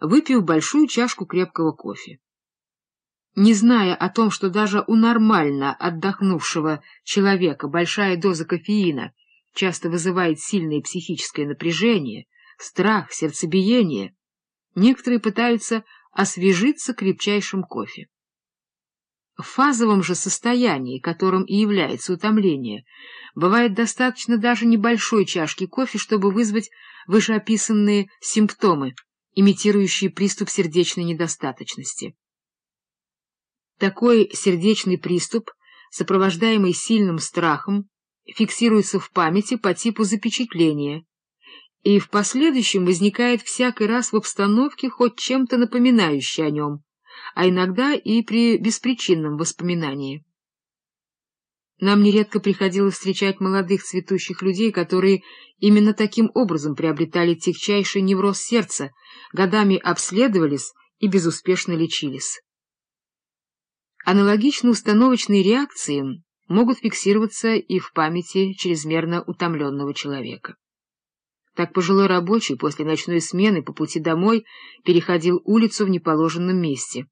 выпив большую чашку крепкого кофе. Не зная о том, что даже у нормально отдохнувшего человека большая доза кофеина часто вызывает сильное психическое напряжение, страх, сердцебиение, некоторые пытаются освежиться крепчайшим кофе. В фазовом же состоянии, которым и является утомление, бывает достаточно даже небольшой чашки кофе, чтобы вызвать вышеописанные симптомы, имитирующие приступ сердечной недостаточности. Такой сердечный приступ, сопровождаемый сильным страхом, фиксируется в памяти по типу запечатления и в последующем возникает всякий раз в обстановке хоть чем-то напоминающей о нем, а иногда и при беспричинном воспоминании. Нам нередко приходилось встречать молодых цветущих людей, которые именно таким образом приобретали тягчайший невроз сердца, годами обследовались и безуспешно лечились. Аналогично установочные реакции могут фиксироваться и в памяти чрезмерно утомленного человека. Так пожилой рабочий после ночной смены по пути домой переходил улицу в неположенном месте.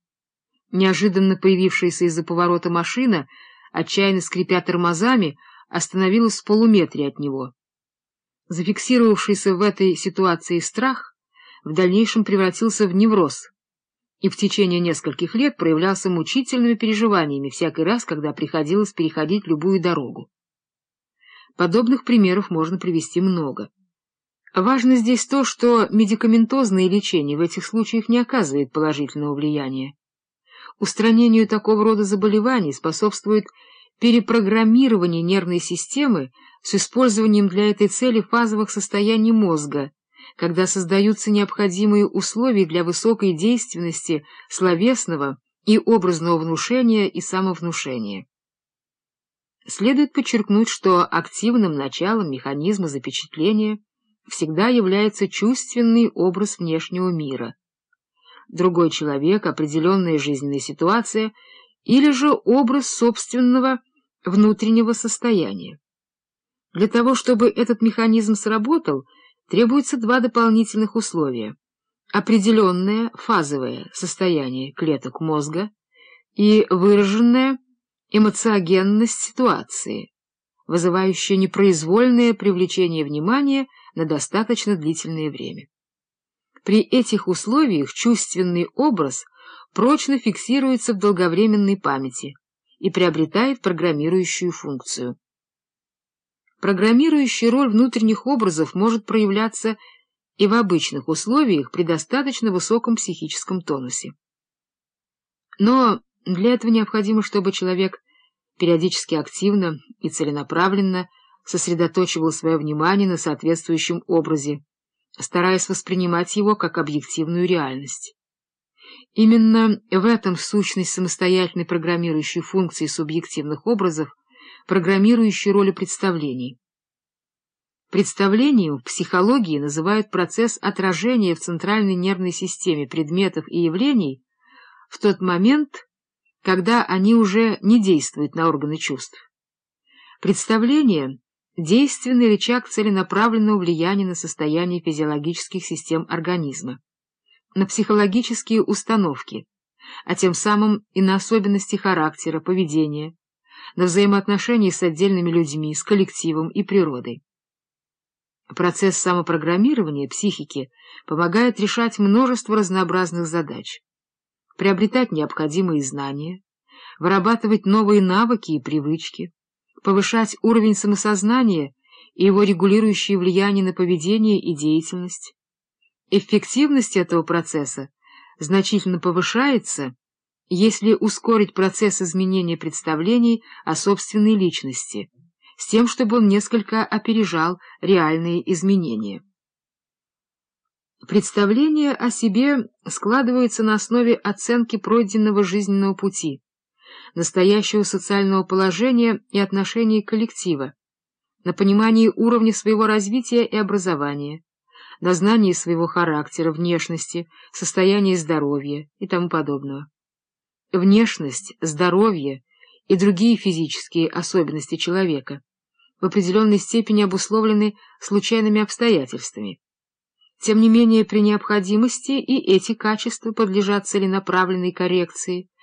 Неожиданно появившаяся из-за поворота машина, отчаянно скрипя тормозами, остановилась в полуметре от него. Зафиксировавшийся в этой ситуации страх в дальнейшем превратился в невроз и в течение нескольких лет проявлялся мучительными переживаниями всякий раз, когда приходилось переходить любую дорогу. Подобных примеров можно привести много. Важно здесь то, что медикаментозное лечение в этих случаях не оказывает положительного влияния. Устранению такого рода заболеваний способствует перепрограммирование нервной системы с использованием для этой цели фазовых состояний мозга, когда создаются необходимые условия для высокой действенности словесного и образного внушения и самовнушения. Следует подчеркнуть, что активным началом механизма запечатления всегда является чувственный образ внешнего мира. Другой человек, определенная жизненная ситуация или же образ собственного внутреннего состояния. Для того, чтобы этот механизм сработал, требуется два дополнительных условия — определенное фазовое состояние клеток мозга и выраженная эмоциогенность ситуации, вызывающая непроизвольное привлечение внимания на достаточно длительное время. При этих условиях чувственный образ прочно фиксируется в долговременной памяти и приобретает программирующую функцию. Программирующая роль внутренних образов может проявляться и в обычных условиях при достаточно высоком психическом тонусе. Но для этого необходимо, чтобы человек периодически активно и целенаправленно сосредоточивал свое внимание на соответствующем образе, стараясь воспринимать его как объективную реальность. Именно в этом сущность самостоятельной программирующей функции субъективных образов программирующей роли представлений. Представлением в психологии называют процесс отражения в центральной нервной системе предметов и явлений в тот момент, когда они уже не действуют на органы чувств. Представление — действенный рычаг целенаправленного влияния на состояние физиологических систем организма, на психологические установки, а тем самым и на особенности характера, поведения, на взаимоотношения с отдельными людьми, с коллективом и природой. Процесс самопрограммирования психики помогает решать множество разнообразных задач, приобретать необходимые знания, вырабатывать новые навыки и привычки, повышать уровень самосознания и его регулирующее влияние на поведение и деятельность. Эффективность этого процесса значительно повышается, если ускорить процесс изменения представлений о собственной личности, с тем, чтобы он несколько опережал реальные изменения. Представление о себе складывается на основе оценки пройденного жизненного пути, настоящего социального положения и отношений коллектива, на понимании уровня своего развития и образования, на знании своего характера, внешности, состояния здоровья и тому подобного. Внешность, здоровье и другие физические особенности человека в определенной степени обусловлены случайными обстоятельствами. Тем не менее, при необходимости и эти качества подлежат целенаправленной коррекции,